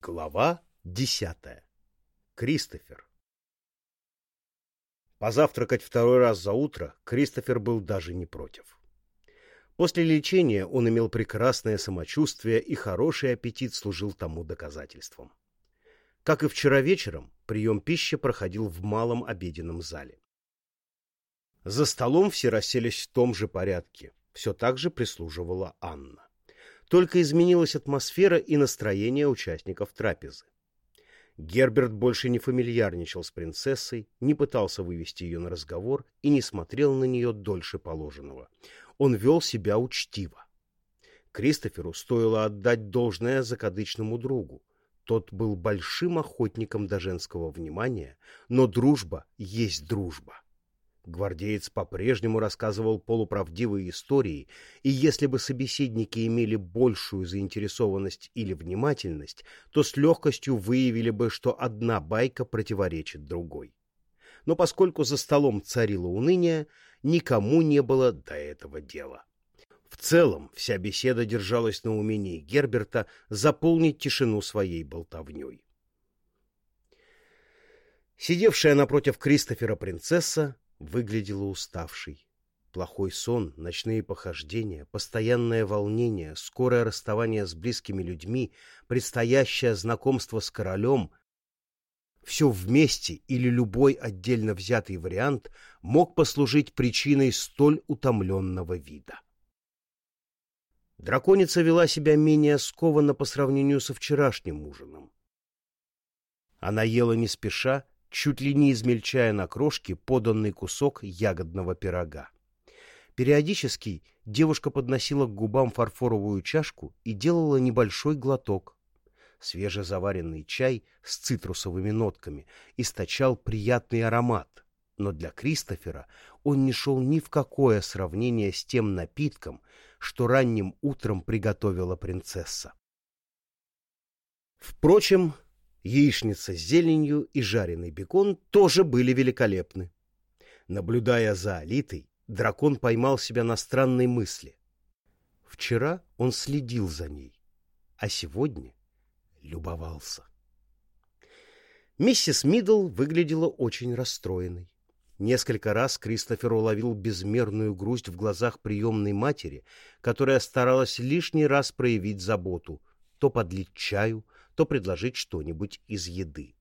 Глава десятая. Кристофер. Позавтракать второй раз за утро Кристофер был даже не против. После лечения он имел прекрасное самочувствие, и хороший аппетит служил тому доказательством. Как и вчера вечером, прием пищи проходил в малом обеденном зале. За столом все расселись в том же порядке. Все так же прислуживала Анна. Только изменилась атмосфера и настроение участников трапезы. Герберт больше не фамильярничал с принцессой, не пытался вывести ее на разговор и не смотрел на нее дольше положенного. Он вел себя учтиво. Кристоферу стоило отдать должное закадычному другу. Тот был большим охотником до женского внимания, но дружба есть дружба. Гвардеец по-прежнему рассказывал полуправдивые истории, и если бы собеседники имели большую заинтересованность или внимательность, то с легкостью выявили бы, что одна байка противоречит другой. Но поскольку за столом царило уныние, никому не было до этого дела. В целом, вся беседа держалась на умении Герберта заполнить тишину своей болтовней. Сидевшая напротив Кристофера принцесса выглядела уставшей. Плохой сон, ночные похождения, постоянное волнение, скорое расставание с близкими людьми, предстоящее знакомство с королем — все вместе или любой отдельно взятый вариант мог послужить причиной столь утомленного вида. Драконица вела себя менее скованно по сравнению со вчерашним ужином. Она ела не спеша, чуть ли не измельчая на крошки поданный кусок ягодного пирога. Периодически девушка подносила к губам фарфоровую чашку и делала небольшой глоток. Свежезаваренный чай с цитрусовыми нотками источал приятный аромат, но для Кристофера он не шел ни в какое сравнение с тем напитком, что ранним утром приготовила принцесса. Впрочем, Яичница с зеленью и жареный бекон тоже были великолепны. Наблюдая за Алитой, дракон поймал себя на странной мысли. Вчера он следил за ней, а сегодня любовался. Миссис Мидл выглядела очень расстроенной. Несколько раз Кристофер уловил безмерную грусть в глазах приемной матери, которая старалась лишний раз проявить заботу, то подлить чаю, то предложить что-нибудь из еды.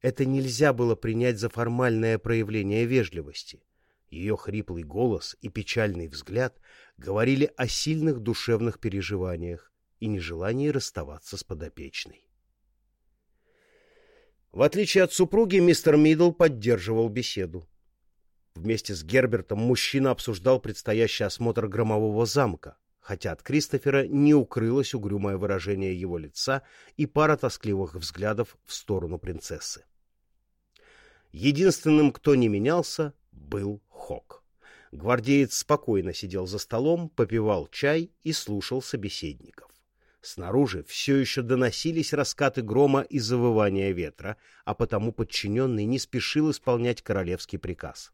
Это нельзя было принять за формальное проявление вежливости. Ее хриплый голос и печальный взгляд говорили о сильных душевных переживаниях и нежелании расставаться с подопечной. В отличие от супруги, мистер Мидл поддерживал беседу. Вместе с Гербертом мужчина обсуждал предстоящий осмотр громового замка, хотя от Кристофера не укрылось угрюмое выражение его лица и пара тоскливых взглядов в сторону принцессы. Единственным, кто не менялся, был Хок. Гвардеец спокойно сидел за столом, попивал чай и слушал собеседников. Снаружи все еще доносились раскаты грома и завывания ветра, а потому подчиненный не спешил исполнять королевский приказ.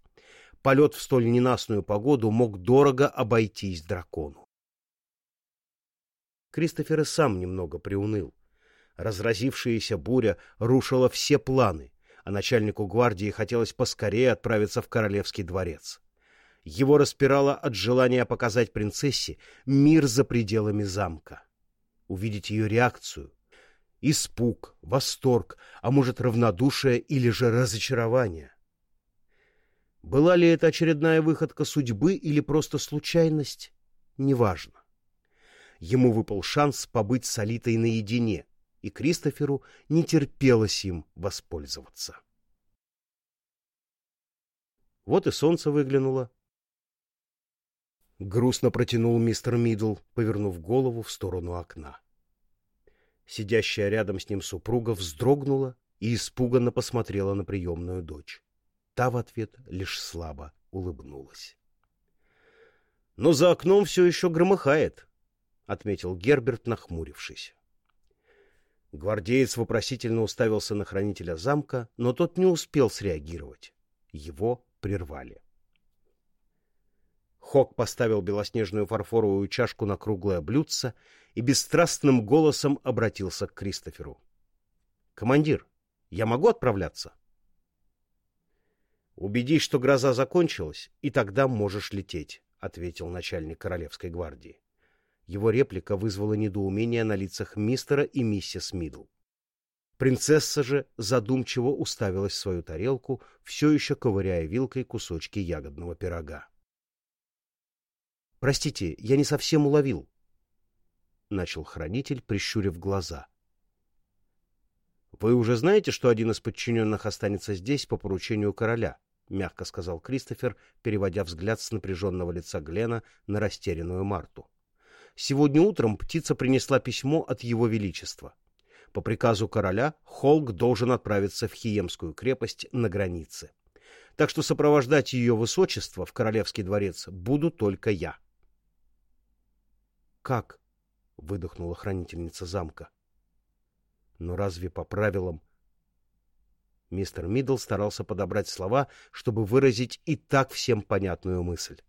Полет в столь ненастную погоду мог дорого обойтись дракону. Кристофер и сам немного приуныл. Разразившаяся буря рушила все планы, а начальнику гвардии хотелось поскорее отправиться в королевский дворец. Его распирало от желания показать принцессе мир за пределами замка. Увидеть ее реакцию, испуг, восторг, а может равнодушие или же разочарование. Была ли это очередная выходка судьбы или просто случайность, неважно ему выпал шанс побыть с Алитой наедине, и Кристоферу не терпелось им воспользоваться. Вот и солнце выглянуло. Грустно протянул мистер Мидл, повернув голову в сторону окна. Сидящая рядом с ним супруга вздрогнула и испуганно посмотрела на приемную дочь. Та в ответ лишь слабо улыбнулась. Но за окном все еще громыхает, — отметил Герберт, нахмурившись. Гвардеец вопросительно уставился на хранителя замка, но тот не успел среагировать. Его прервали. Хок поставил белоснежную фарфоровую чашку на круглое блюдце и бесстрастным голосом обратился к Кристоферу. — Командир, я могу отправляться? — Убедись, что гроза закончилась, и тогда можешь лететь, — ответил начальник Королевской гвардии. Его реплика вызвала недоумение на лицах мистера и миссис Мидл. Принцесса же задумчиво уставилась в свою тарелку, все еще ковыряя вилкой кусочки ягодного пирога. — Простите, я не совсем уловил, — начал хранитель, прищурив глаза. — Вы уже знаете, что один из подчиненных останется здесь по поручению короля? — мягко сказал Кристофер, переводя взгляд с напряженного лица Глена на растерянную Марту. Сегодня утром птица принесла письмо от его величества. По приказу короля Холк должен отправиться в Хиемскую крепость на границе. Так что сопровождать ее высочество в королевский дворец буду только я. «Как?» — выдохнула хранительница замка. «Но разве по правилам...» Мистер Мидл старался подобрать слова, чтобы выразить и так всем понятную мысль.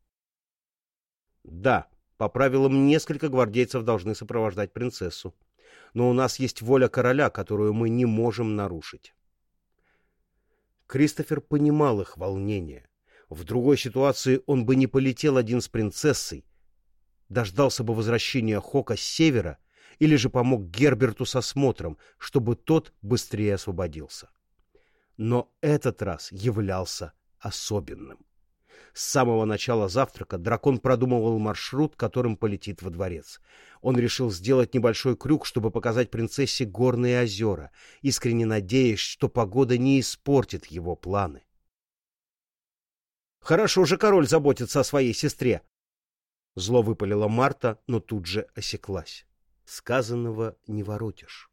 «Да», по правилам, несколько гвардейцев должны сопровождать принцессу. Но у нас есть воля короля, которую мы не можем нарушить. Кристофер понимал их волнение. В другой ситуации он бы не полетел один с принцессой, дождался бы возвращения Хока с севера или же помог Герберту со смотром, чтобы тот быстрее освободился. Но этот раз являлся особенным. С самого начала завтрака дракон продумывал маршрут, которым полетит во дворец. Он решил сделать небольшой крюк, чтобы показать принцессе горные озера, искренне надеясь, что погода не испортит его планы. «Хорошо же король заботится о своей сестре!» Зло выпалила Марта, но тут же осеклась. Сказанного не воротишь.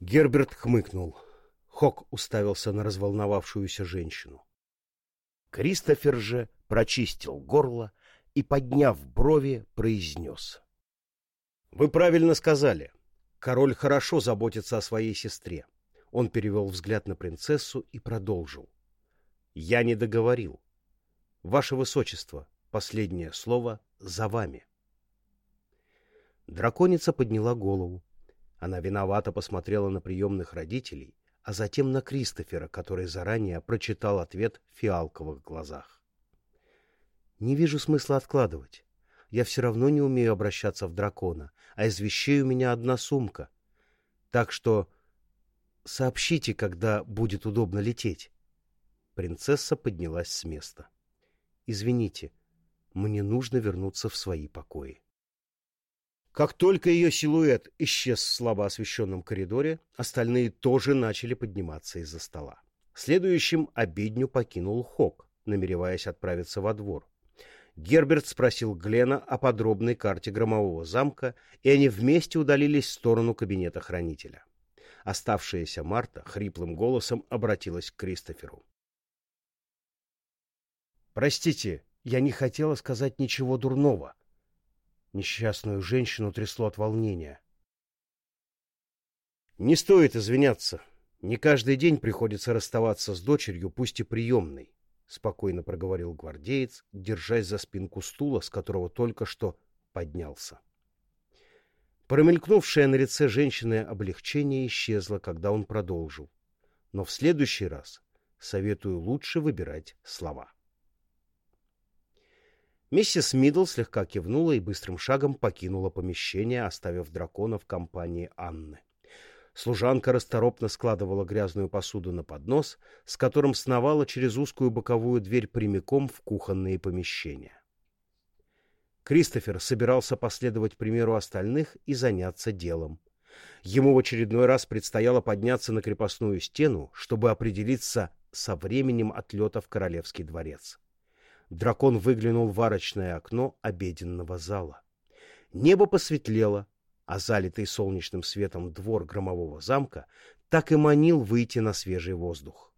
Герберт хмыкнул. Хок уставился на разволновавшуюся женщину. Кристофер же прочистил горло и, подняв брови, произнес. — Вы правильно сказали. Король хорошо заботится о своей сестре. Он перевел взгляд на принцессу и продолжил. — Я не договорил. Ваше Высочество, последнее слово за вами. Драконица подняла голову. Она виновато посмотрела на приемных родителей а затем на Кристофера, который заранее прочитал ответ в фиалковых глазах. «Не вижу смысла откладывать. Я все равно не умею обращаться в дракона, а из вещей у меня одна сумка. Так что сообщите, когда будет удобно лететь». Принцесса поднялась с места. «Извините, мне нужно вернуться в свои покои». Как только ее силуэт исчез в слабо освещенном коридоре, остальные тоже начали подниматься из-за стола. Следующим обедню покинул Хок, намереваясь отправиться во двор. Герберт спросил Глена о подробной карте громового замка, и они вместе удалились в сторону кабинета хранителя. Оставшаяся Марта хриплым голосом обратилась к Кристоферу. «Простите, я не хотела сказать ничего дурного», Несчастную женщину трясло от волнения. «Не стоит извиняться. Не каждый день приходится расставаться с дочерью, пусть и приемной», — спокойно проговорил гвардеец, держась за спинку стула, с которого только что поднялся. Промелькнувшее на лице женщины облегчение исчезло, когда он продолжил. Но в следующий раз советую лучше выбирать слова. Миссис Мидл слегка кивнула и быстрым шагом покинула помещение, оставив дракона в компании Анны. Служанка расторопно складывала грязную посуду на поднос, с которым сновала через узкую боковую дверь прямиком в кухонные помещения. Кристофер собирался последовать примеру остальных и заняться делом. Ему в очередной раз предстояло подняться на крепостную стену, чтобы определиться со временем отлета в королевский дворец дракон выглянул в арочное окно обеденного зала. Небо посветлело, а залитый солнечным светом двор громового замка так и манил выйти на свежий воздух.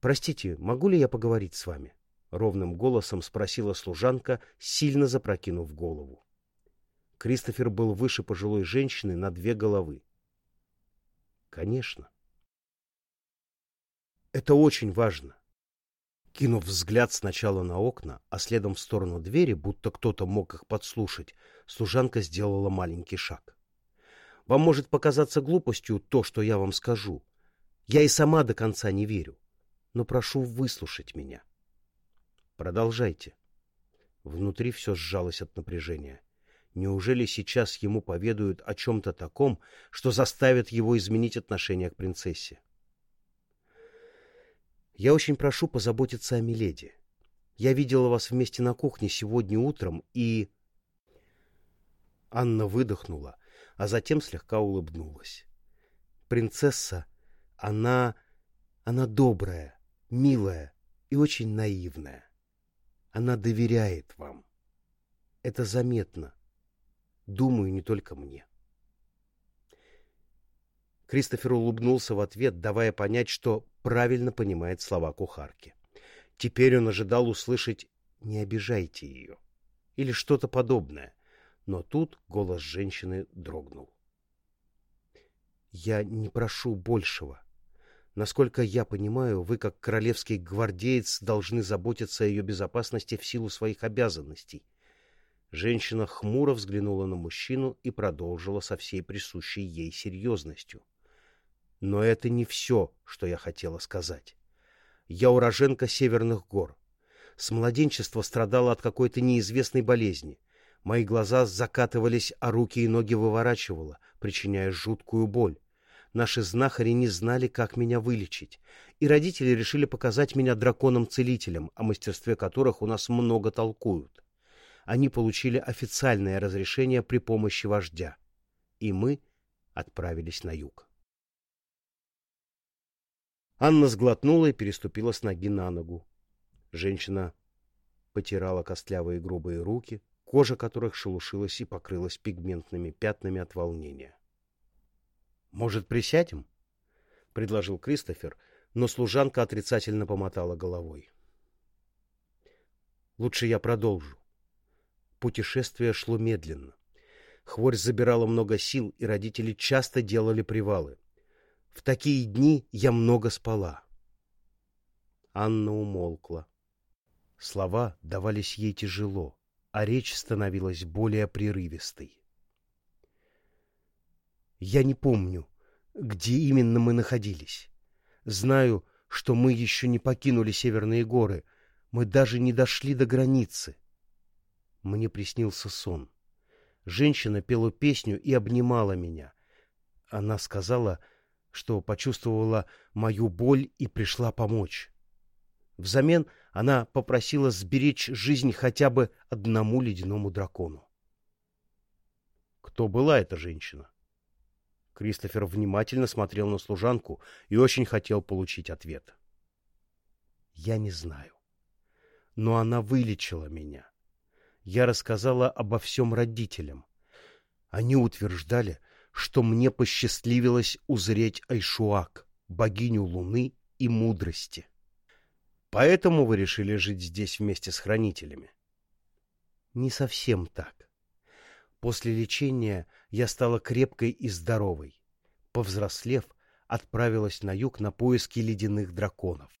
«Простите, могу ли я поговорить с вами?» — ровным голосом спросила служанка, сильно запрокинув голову. Кристофер был выше пожилой женщины на две головы. «Конечно». «Это очень важно. Кинув взгляд сначала на окна, а следом в сторону двери, будто кто-то мог их подслушать, служанка сделала маленький шаг. «Вам может показаться глупостью то, что я вам скажу. Я и сама до конца не верю, но прошу выслушать меня». «Продолжайте». Внутри все сжалось от напряжения. Неужели сейчас ему поведают о чем-то таком, что заставит его изменить отношение к принцессе? Я очень прошу позаботиться о Миледи. Я видела вас вместе на кухне сегодня утром и... Анна выдохнула, а затем слегка улыбнулась. Принцесса, она... она добрая, милая и очень наивная. Она доверяет вам. Это заметно. Думаю, не только мне. Кристофер улыбнулся в ответ, давая понять, что правильно понимает слова кухарки. Теперь он ожидал услышать «не обижайте ее» или что-то подобное, но тут голос женщины дрогнул. «Я не прошу большего. Насколько я понимаю, вы, как королевский гвардеец, должны заботиться о ее безопасности в силу своих обязанностей». Женщина хмуро взглянула на мужчину и продолжила со всей присущей ей серьезностью. — но это не все, что я хотела сказать. Я уроженка Северных гор. С младенчества страдала от какой-то неизвестной болезни. Мои глаза закатывались, а руки и ноги выворачивало, причиняя жуткую боль. Наши знахари не знали, как меня вылечить, и родители решили показать меня драконам-целителям, о мастерстве которых у нас много толкуют. Они получили официальное разрешение при помощи вождя, и мы отправились на юг. Анна сглотнула и переступила с ноги на ногу. Женщина потирала костлявые грубые руки, кожа которых шелушилась и покрылась пигментными пятнами от волнения. «Может, присядем?» — предложил Кристофер, но служанка отрицательно помотала головой. «Лучше я продолжу». Путешествие шло медленно. Хворь забирала много сил, и родители часто делали привалы. В такие дни я много спала. Анна умолкла. Слова давались ей тяжело, а речь становилась более прерывистой. Я не помню, где именно мы находились. Знаю, что мы еще не покинули Северные горы, мы даже не дошли до границы. Мне приснился сон. Женщина пела песню и обнимала меня. Она сказала, что почувствовала мою боль и пришла помочь. Взамен она попросила сберечь жизнь хотя бы одному ледяному дракону. Кто была эта женщина? Кристофер внимательно смотрел на служанку и очень хотел получить ответ. Я не знаю. Но она вылечила меня. Я рассказала обо всем родителям. Они утверждали, что мне посчастливилось узреть Айшуак, богиню луны и мудрости. Поэтому вы решили жить здесь вместе с хранителями? Не совсем так. После лечения я стала крепкой и здоровой. Повзрослев, отправилась на юг на поиски ледяных драконов.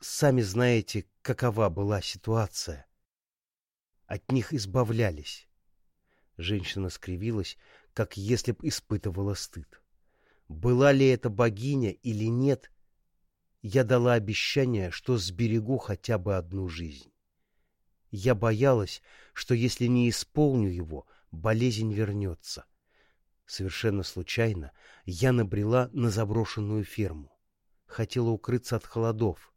Сами знаете, какова была ситуация. От них избавлялись. Женщина скривилась, как если б испытывала стыд. Была ли это богиня или нет, я дала обещание, что сберегу хотя бы одну жизнь. Я боялась, что если не исполню его, болезнь вернется. Совершенно случайно я набрела на заброшенную ферму. Хотела укрыться от холодов.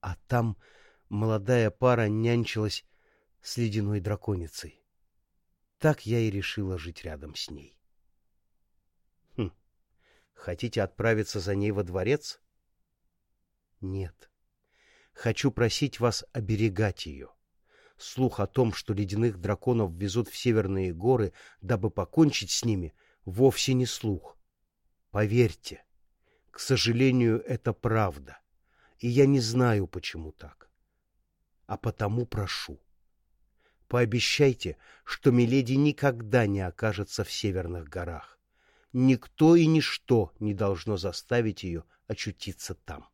А там молодая пара нянчилась с ледяной драконицей. Так я и решила жить рядом с ней. Хм, хотите отправиться за ней во дворец? Нет. Хочу просить вас оберегать ее. Слух о том, что ледяных драконов везут в северные горы, дабы покончить с ними, вовсе не слух. Поверьте, к сожалению, это правда, и я не знаю, почему так. А потому прошу. Пообещайте, что Миледи никогда не окажется в северных горах. Никто и ничто не должно заставить ее очутиться там.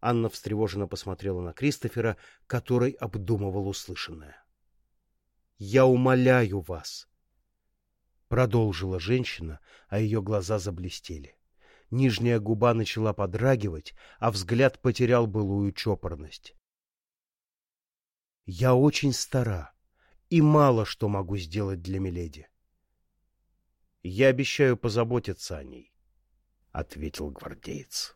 Анна встревоженно посмотрела на Кристофера, который обдумывал услышанное. «Я умоляю вас!» Продолжила женщина, а ее глаза заблестели. Нижняя губа начала подрагивать, а взгляд потерял былую чопорность. «Я очень стара и мало что могу сделать для Миледи. Я обещаю позаботиться о ней», — ответил гвардеец.